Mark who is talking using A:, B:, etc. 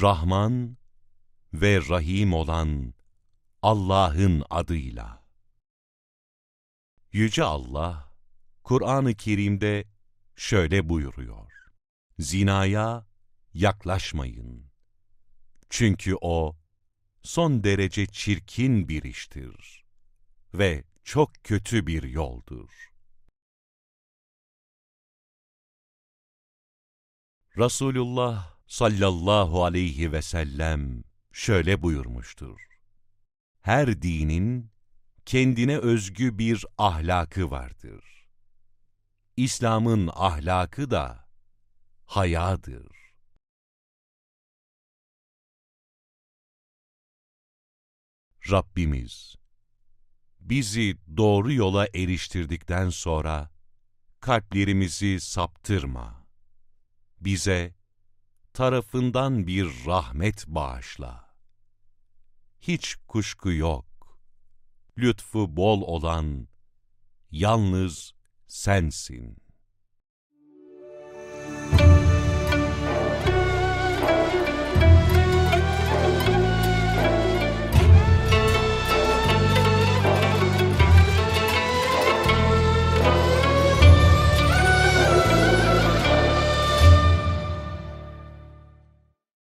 A: Rahman ve Rahim olan Allah'ın adıyla. Yüce Allah, Kur'an-ı Kerim'de şöyle buyuruyor. Zinaya yaklaşmayın. Çünkü o, son derece çirkin bir iştir ve çok kötü bir yoldur. Resulullah sallallahu aleyhi ve sellem şöyle buyurmuştur. Her dinin kendine özgü bir ahlakı vardır. İslam'ın ahlakı da hayadır. Rabbimiz, bizi doğru yola eriştirdikten sonra kalplerimizi saptırma. Bize tarafından bir rahmet bağışla. Hiç kuşku yok. Lütfu bol olan yalnız sensin.